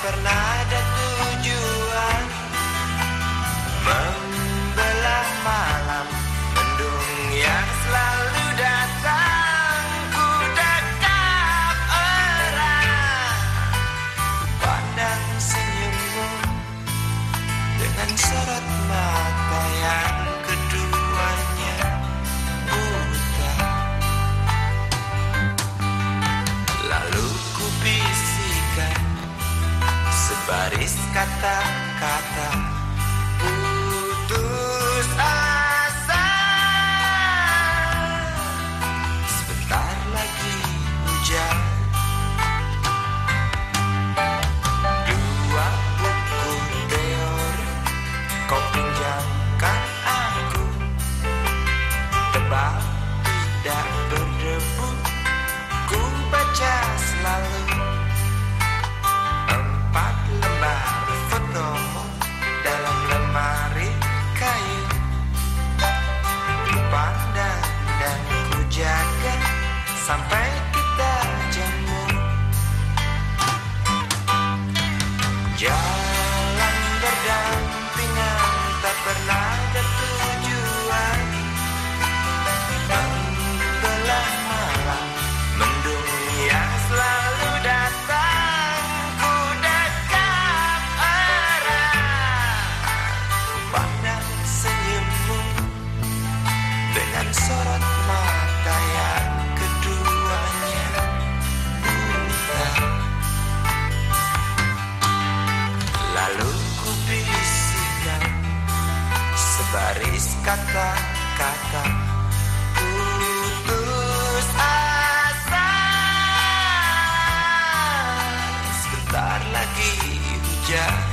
pernah ada tujuan. Membelah malam Mendung yang selalu datang. Ku dekat orang Pandang senyummu Dengan sorot mata yang Baris kata-kata. something kata-kata putus asa. Sebentar lagi hujan.